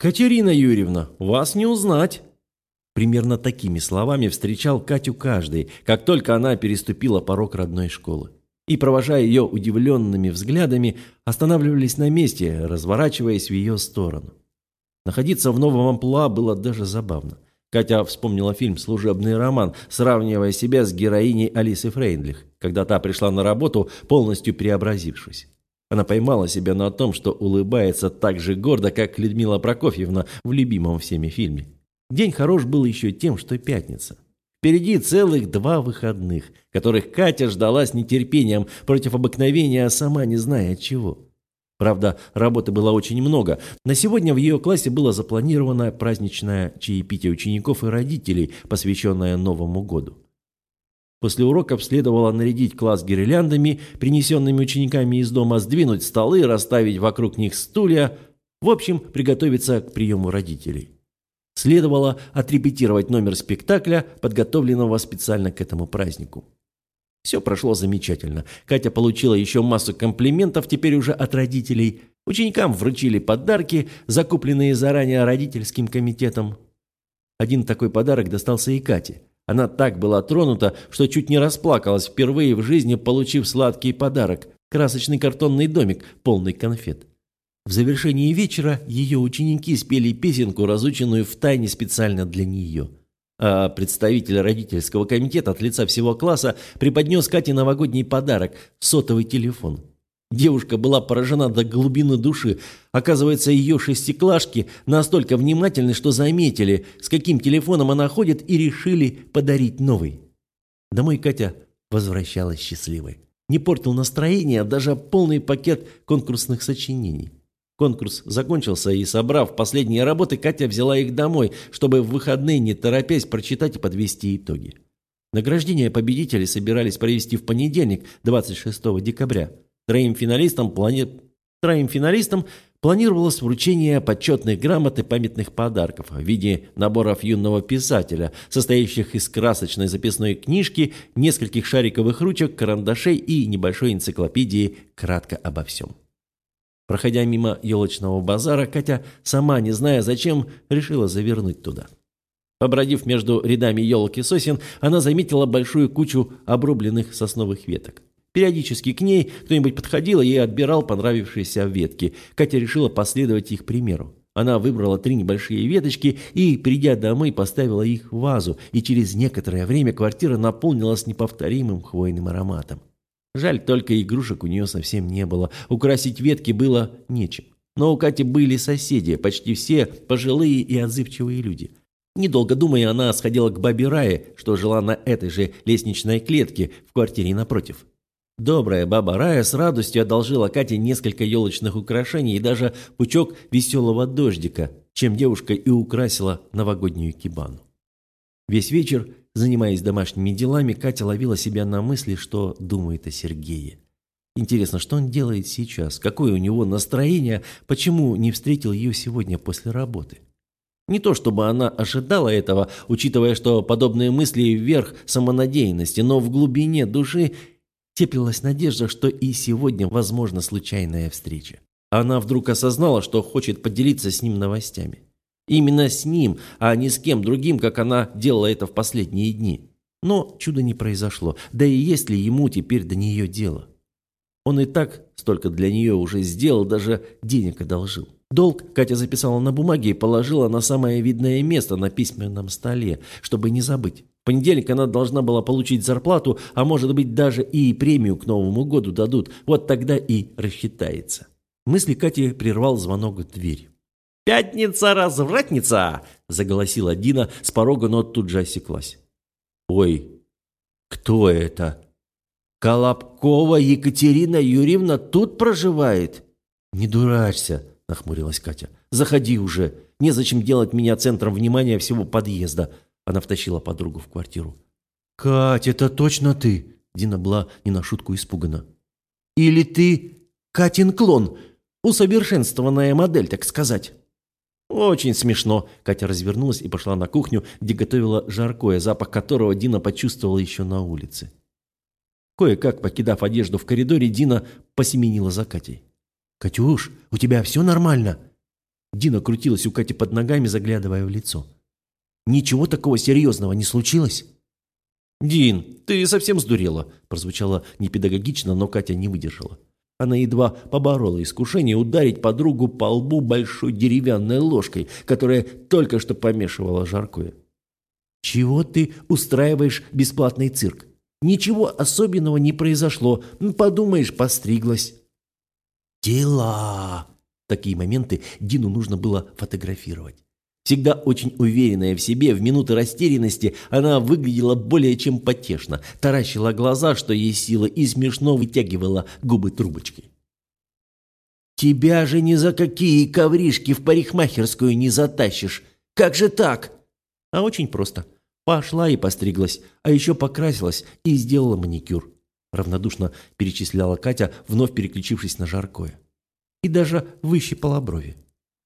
«Катерина Юрьевна, вас не узнать!» Примерно такими словами встречал Катю каждый, как только она переступила порог родной школы. И, провожая ее удивленными взглядами, останавливались на месте, разворачиваясь в ее сторону. Находиться в новом амплуа было даже забавно. Катя вспомнила фильм «Служебный роман», сравнивая себя с героиней Алисы Фрейндлих, когда та пришла на работу, полностью преобразившись. Она поймала себя на том, что улыбается так же гордо, как Людмила Прокофьевна в любимом всеми фильме. День хорош был еще тем, что пятница. Впереди целых два выходных, которых Катя ждала с нетерпением против обыкновения, сама не зная чего. Правда, работы было очень много. На сегодня в ее классе было запланировано праздничное чаепитие учеников и родителей, посвященное Новому году. После уроков следовало нарядить класс гирляндами, принесенными учениками из дома, сдвинуть столы, расставить вокруг них стулья, в общем, приготовиться к приему родителей. Следовало отрепетировать номер спектакля, подготовленного специально к этому празднику. Все прошло замечательно. Катя получила еще массу комплиментов, теперь уже от родителей. Ученикам вручили подарки, закупленные заранее родительским комитетом. Один такой подарок достался и Кате. Она так была тронута, что чуть не расплакалась впервые в жизни, получив сладкий подарок – красочный картонный домик, полный конфет. В завершении вечера ее ученики спели песенку, разученную в тайне специально для нее. А представитель родительского комитета от лица всего класса преподнес Кате новогодний подарок – сотовый телефон – Девушка была поражена до глубины души. Оказывается, ее шестиклашки настолько внимательны, что заметили, с каким телефоном она ходит, и решили подарить новый. Домой Катя возвращалась счастливой. Не портил настроение даже полный пакет конкурсных сочинений. Конкурс закончился, и, собрав последние работы, Катя взяла их домой, чтобы в выходные, не торопясь, прочитать и подвести итоги. Награждение победителей собирались провести в понедельник, 26 декабря. Троим финалистам, плани... Троим финалистам планировалось вручение почетных грамот и памятных подарков в виде наборов юного писателя, состоящих из красочной записной книжки, нескольких шариковых ручек, карандашей и небольшой энциклопедии «Кратко обо всем». Проходя мимо елочного базара, Катя, сама не зная зачем, решила завернуть туда. Побродив между рядами елок и сосен, она заметила большую кучу обрубленных сосновых веток. Периодически к ней кто-нибудь подходил и отбирал понравившиеся ветки. Катя решила последовать их примеру. Она выбрала три небольшие веточки и, придя домой, поставила их в вазу, и через некоторое время квартира наполнилась неповторимым хвойным ароматом. Жаль, только игрушек у нее совсем не было, украсить ветки было нечем. Но у Кати были соседи, почти все пожилые и отзывчивые люди. Недолго думая, она сходила к бабе Рае, что жила на этой же лестничной клетке в квартире напротив. Добрая баба Рая с радостью одолжила Кате несколько елочных украшений и даже пучок веселого дождика, чем девушка и украсила новогоднюю кибану. Весь вечер, занимаясь домашними делами, Катя ловила себя на мысли, что думает о Сергее. Интересно, что он делает сейчас? Какое у него настроение? Почему не встретил ее сегодня после работы? Не то чтобы она ожидала этого, учитывая, что подобные мысли вверх самонадеянности, но в глубине души Теплилась надежда, что и сегодня возможна случайная встреча. Она вдруг осознала, что хочет поделиться с ним новостями. Именно с ним, а не с кем другим, как она делала это в последние дни. Но чуда не произошло, да и есть ли ему теперь до нее дело? Он и так столько для нее уже сделал, даже денег одолжил. Долг Катя записала на бумаге и положила на самое видное место на письменном столе, чтобы не забыть понедельник она должна была получить зарплату, а может быть даже и премию к Новому году дадут. Вот тогда и рассчитается. Мысли Кати прервал звонок в дверь. «Пятница, развратница!» – заголосила Дина с порога, но тут же осеклась. «Ой, кто это?» «Колобкова Екатерина Юрьевна тут проживает?» «Не дурачься», – нахмурилась Катя. «Заходи уже. Незачем делать меня центром внимания всего подъезда. Она втащила подругу в квартиру. «Кать, это точно ты?» Дина была не на шутку испугана. «Или ты Катин клон? Усовершенствованная модель, так сказать?» «Очень смешно!» Катя развернулась и пошла на кухню, где готовила жаркое, запах которого Дина почувствовала еще на улице. Кое-как, покидав одежду в коридоре, Дина посеменила за Катей. «Катюш, у тебя все нормально?» Дина крутилась у Кати под ногами, заглядывая в лицо. «Ничего такого серьезного не случилось?» «Дин, ты совсем сдурела», – прозвучало непедагогично, но Катя не выдержала. Она едва поборола искушение ударить подругу по лбу большой деревянной ложкой, которая только что помешивала жаркое. «Чего ты устраиваешь бесплатный цирк? Ничего особенного не произошло. Подумаешь, постриглась». «Дела!» Такие моменты Дину нужно было фотографировать. Всегда очень уверенная в себе, в минуты растерянности она выглядела более чем потешно, таращила глаза, что ей сила, и смешно вытягивала губы трубочкой. «Тебя же ни за какие ковришки в парикмахерскую не затащишь! Как же так?» А очень просто. Пошла и постриглась, а еще покрасилась и сделала маникюр. Равнодушно перечисляла Катя, вновь переключившись на жаркое. И даже выщипала брови.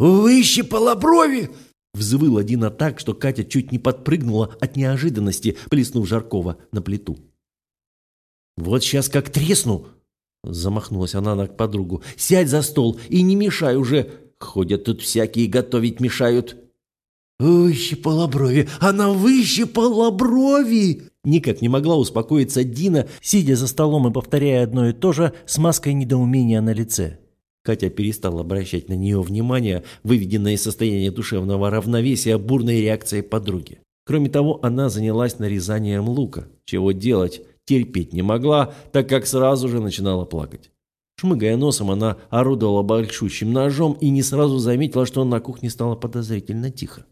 «Выщипала брови!» Взвыл Дина так, что Катя чуть не подпрыгнула от неожиданности, плеснув Жаркова на плиту. «Вот сейчас как тресну!» Замахнулась она на подругу. «Сядь за стол и не мешай уже! Ходят тут всякие готовить мешают!» «Выщипала брови! Она выщипала брови!» Никак не могла успокоиться Дина, сидя за столом и повторяя одно и то же с маской недоумения на лице. Катя перестала обращать на нее внимание, выведенное из состояния душевного равновесия бурной реакцией подруги. Кроме того, она занялась нарезанием лука. Чего делать, терпеть не могла, так как сразу же начинала плакать. Шмыгая носом, она орудовала большущим ножом и не сразу заметила, что на кухне стало подозрительно тихо.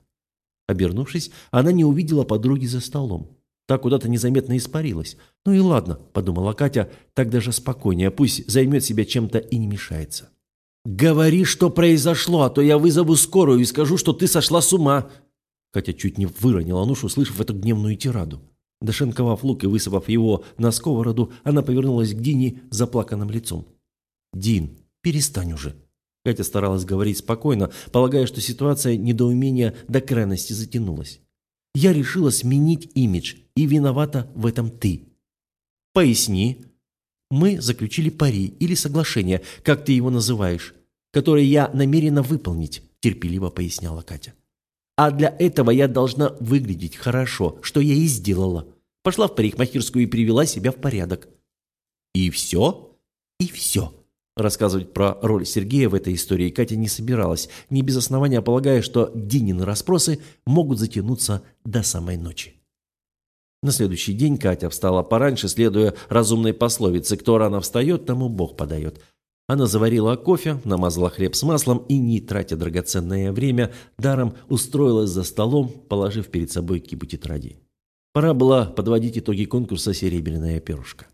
Обернувшись, она не увидела подруги за столом. Та куда-то незаметно испарилась. «Ну и ладно», — подумала Катя, — «так даже спокойнее, пусть займет себя чем-то и не мешается». «Говори, что произошло, а то я вызову скорую и скажу, что ты сошла с ума!» Катя чуть не выронила нож, услышав эту гневную тираду. Дошинковав лук и высыпав его на сковороду, она повернулась к Дине заплаканным лицом. «Дин, перестань уже!» Катя старалась говорить спокойно, полагая, что ситуация недоумения до крайности затянулась. «Я решила сменить имидж, и виновата в этом ты». «Поясни», мы заключили пари или соглашение, как ты его называешь, которое я намерена выполнить», – терпеливо поясняла Катя. «А для этого я должна выглядеть хорошо, что я и сделала. Пошла в парикмахерскую и привела себя в порядок». «И все?» «И все». Рассказывать про роль Сергея в этой истории Катя не собиралась, не без основания полагая, что Динины расспросы могут затянуться до самой ночи. На следующий день Катя встала пораньше, следуя разумной пословице «Кто рано встает, тому Бог подает». Она заварила кофе, намазала хлеб с маслом и, не тратя драгоценное время, даром устроилась за столом, положив перед собой кипу тетрадей. Пора было подводить итоги конкурса «Серебряная перышко».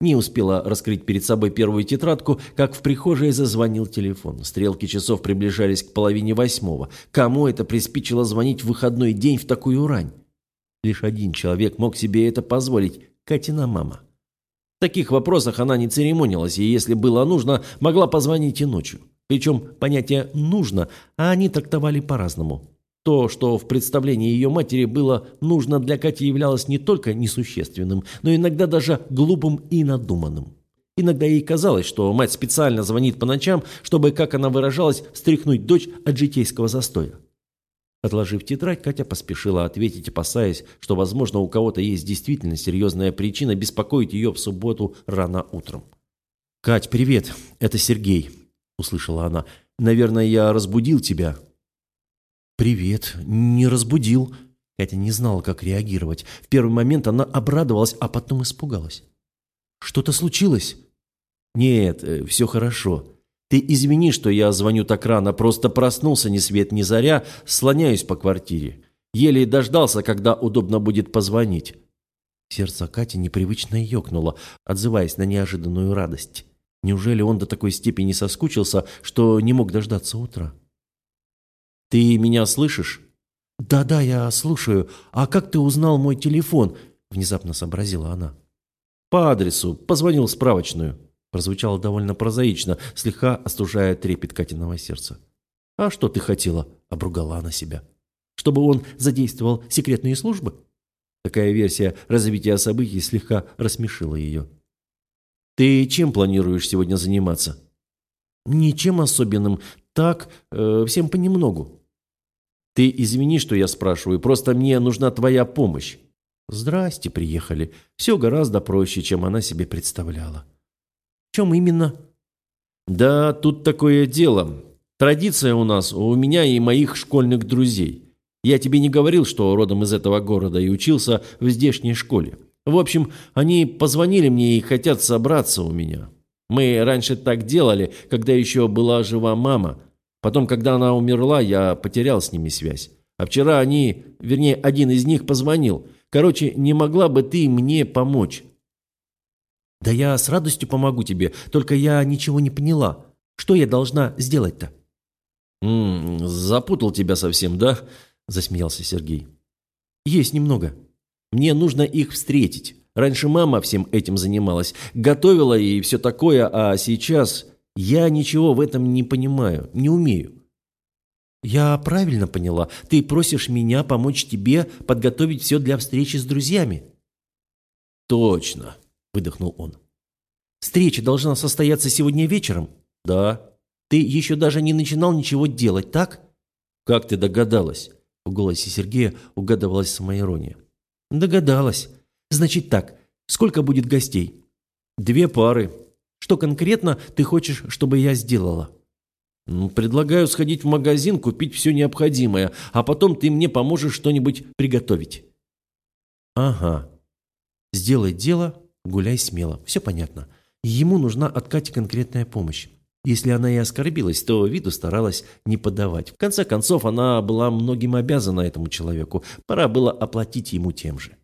Не успела раскрыть перед собой первую тетрадку, как в прихожей зазвонил телефон. Стрелки часов приближались к половине восьмого. Кому это приспичило звонить в выходной день в такую рань? Лишь один человек мог себе это позволить – Катина мама. В таких вопросах она не церемонилась, и если было нужно, могла позвонить и ночью. Причем понятие «нужно», а они трактовали по-разному. То, что в представлении ее матери было нужно для Кати, являлось не только несущественным, но иногда даже глупым и надуманным. Иногда ей казалось, что мать специально звонит по ночам, чтобы, как она выражалась, встряхнуть дочь от житейского застоя. Отложив тетрадь, Катя поспешила ответить, опасаясь, что, возможно, у кого-то есть действительно серьезная причина беспокоить ее в субботу рано утром. «Кать, привет, это Сергей», — услышала она. «Наверное, я разбудил тебя». «Привет, не разбудил». Катя не знала, как реагировать. В первый момент она обрадовалась, а потом испугалась. «Что-то случилось?» «Нет, э, все хорошо. Ты извини, что я звоню так рано, просто проснулся ни свет ни заря, слоняюсь по квартире. Еле дождался, когда удобно будет позвонить». Сердце Кати непривычно ёкнуло, отзываясь на неожиданную радость. Неужели он до такой степени соскучился, что не мог дождаться утра? «Ты меня слышишь?» «Да-да, я слушаю. А как ты узнал мой телефон?» Внезапно сообразила она. «По адресу. Позвонил в справочную». Прозвучало довольно прозаично, слегка остужая трепет Катиного сердца. «А что ты хотела?» – обругала она себя. «Чтобы он задействовал секретные службы?» Такая версия развития событий слегка рассмешила ее. «Ты чем планируешь сегодня заниматься?» «Ничем особенным. Так, э, всем понемногу». «Ты извини, что я спрашиваю, просто мне нужна твоя помощь». «Здрасте, приехали. Все гораздо проще, чем она себе представляла». «В чем именно?» «Да, тут такое дело. Традиция у нас, у меня и моих школьных друзей. Я тебе не говорил, что родом из этого города и учился в здешней школе. В общем, они позвонили мне и хотят собраться у меня. Мы раньше так делали, когда еще была жива мама. Потом, когда она умерла, я потерял с ними связь. А вчера они, вернее, один из них позвонил. Короче, не могла бы ты мне помочь? Да я с радостью помогу тебе, только я ничего не поняла. Что я должна сделать-то? «М запутал тебя совсем, да?» – засмеялся Сергей. «Есть немного. Мне нужно их встретить. Раньше мама всем этим занималась, готовила и все такое, а сейчас я ничего в этом не понимаю, не умею. «Я правильно поняла. Ты просишь меня помочь тебе подготовить все для встречи с друзьями?» «Точно», — выдохнул он. «Встреча должна состояться сегодня вечером?» «Да». «Ты еще даже не начинал ничего делать, так?» «Как ты догадалась?» В голосе Сергея угадывалась самоирония. «Догадалась. Значит так, сколько будет гостей?» «Две пары». «Что конкретно ты хочешь, чтобы я сделала?» «Предлагаю сходить в магазин, купить все необходимое, а потом ты мне поможешь что-нибудь приготовить». «Ага. Сделай дело, гуляй смело. Все понятно. Ему нужна от Кати конкретная помощь. Если она и оскорбилась, то виду старалась не подавать. В конце концов, она была многим обязана этому человеку. Пора было оплатить ему тем же.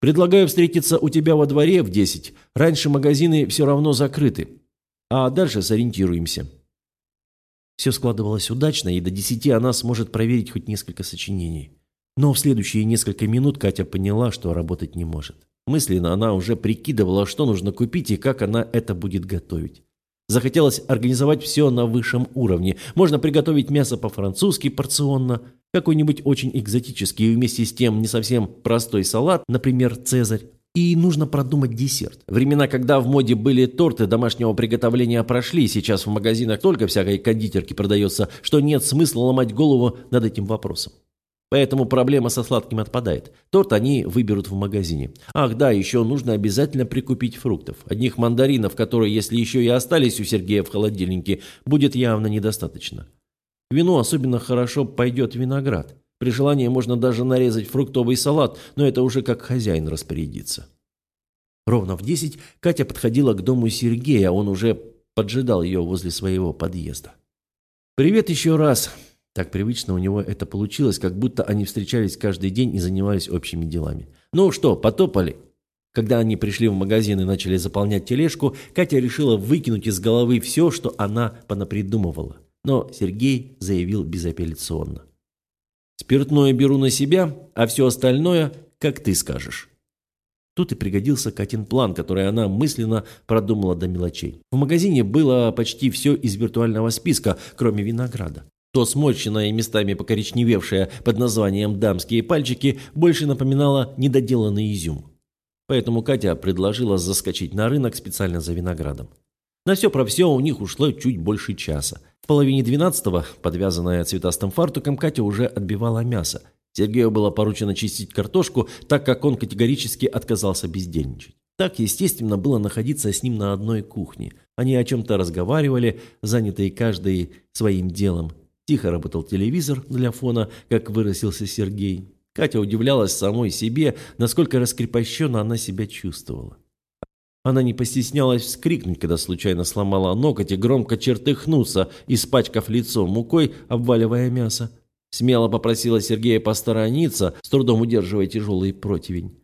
«Предлагаю встретиться у тебя во дворе в десять. Раньше магазины все равно закрыты. А дальше сориентируемся». Все складывалось удачно, и до десяти она сможет проверить хоть несколько сочинений. Но в следующие несколько минут Катя поняла, что работать не может. Мысленно она уже прикидывала, что нужно купить и как она это будет готовить. Захотелось организовать все на высшем уровне. Можно приготовить мясо по-французски порционно, какой-нибудь очень экзотический и вместе с тем не совсем простой салат, например, «Цезарь». И нужно продумать десерт. Времена, когда в моде были торты домашнего приготовления прошли, сейчас в магазинах только всякой кондитерки продается, что нет смысла ломать голову над этим вопросом. Поэтому проблема со сладким отпадает. Торт они выберут в магазине. Ах да, еще нужно обязательно прикупить фруктов. Одних мандаринов, которые, если еще и остались у Сергея в холодильнике, будет явно недостаточно. К вину особенно хорошо пойдет виноград. При желании можно даже нарезать фруктовый салат, но это уже как хозяин распорядится. Ровно в десять Катя подходила к дому Сергея, он уже поджидал ее возле своего подъезда. «Привет еще раз!» Так привычно у него это получилось, как будто они встречались каждый день и занимались общими делами. «Ну что, потопали?» Когда они пришли в магазин и начали заполнять тележку, Катя решила выкинуть из головы все, что она понапридумывала. Но Сергей заявил безапелляционно. «Спиртное беру на себя, а все остальное, как ты скажешь». Тут и пригодился Катин план, который она мысленно продумала до мелочей. В магазине было почти все из виртуального списка, кроме винограда. То сморщенное и местами покоричневевшее под названием «дамские пальчики» больше напоминало недоделанный изюм. Поэтому Катя предложила заскочить на рынок специально за виноградом. На все про все у них ушло чуть больше часа. В половине двенадцатого, подвязанная цветастым фартуком, Катя уже отбивала мясо. Сергею было поручено чистить картошку, так как он категорически отказался бездельничать. Так, естественно, было находиться с ним на одной кухне. Они о чем-то разговаривали, занятые каждый своим делом. Тихо работал телевизор для фона, как выразился Сергей. Катя удивлялась самой себе, насколько раскрепощенно она себя чувствовала. Она не постеснялась вскрикнуть, когда случайно сломала ноготь и громко чертыхнуться, испачкав лицо мукой, обваливая мясо. Смело попросила Сергея посторониться, с трудом удерживая тяжелый противень.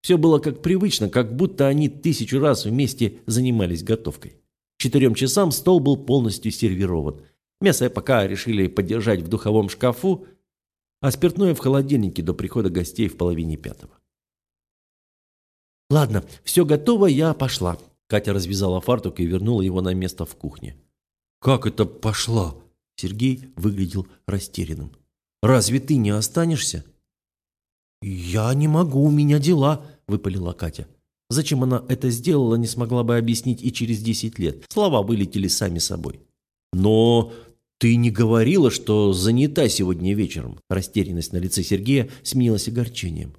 Все было как привычно, как будто они тысячу раз вместе занимались готовкой. К четырем часам стол был полностью сервирован – Мясо пока решили подержать в духовом шкафу, а спиртное в холодильнике до прихода гостей в половине пятого. «Ладно, все готово, я пошла». Катя развязала фартук и вернула его на место в кухне. «Как это пошла?» Сергей выглядел растерянным. «Разве ты не останешься?» «Я не могу, у меня дела», — выпалила Катя. Зачем она это сделала, не смогла бы объяснить и через десять лет. Слова вылетели сами собой. Но ты не говорила, что занята сегодня вечером. Растерянность на лице Сергея сменилась огорчением.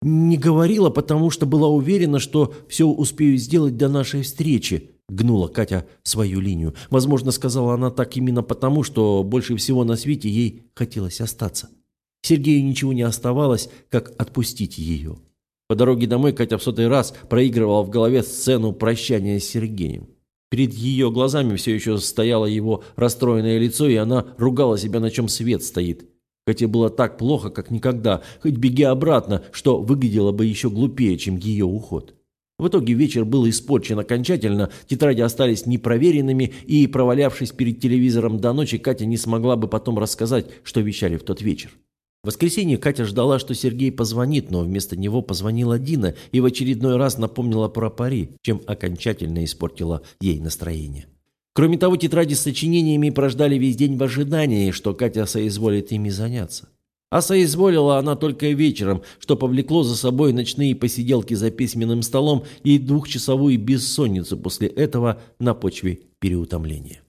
Не говорила, потому что была уверена, что все успею сделать до нашей встречи, гнула Катя свою линию. Возможно, сказала она так именно потому, что больше всего на свете ей хотелось остаться. Сергею ничего не оставалось, как отпустить ее. По дороге домой Катя в сотый раз проигрывала в голове сцену прощания с Сергеем. Перед ее глазами все еще стояло его расстроенное лицо, и она ругала себя, на чем свет стоит. Кате было так плохо, как никогда, хоть беги обратно, что выглядело бы еще глупее, чем ее уход. В итоге вечер был испорчен окончательно, тетради остались непроверенными, и, провалявшись перед телевизором до ночи, Катя не смогла бы потом рассказать, что вещали в тот вечер. В воскресенье Катя ждала, что Сергей позвонит, но вместо него позвонила Дина и в очередной раз напомнила про пари, чем окончательно испортила ей настроение. Кроме того, тетради с сочинениями прождали весь день в ожидании, что Катя соизволит ими заняться. А соизволила она только вечером, что повлекло за собой ночные посиделки за письменным столом и двухчасовую бессонницу после этого на почве переутомления.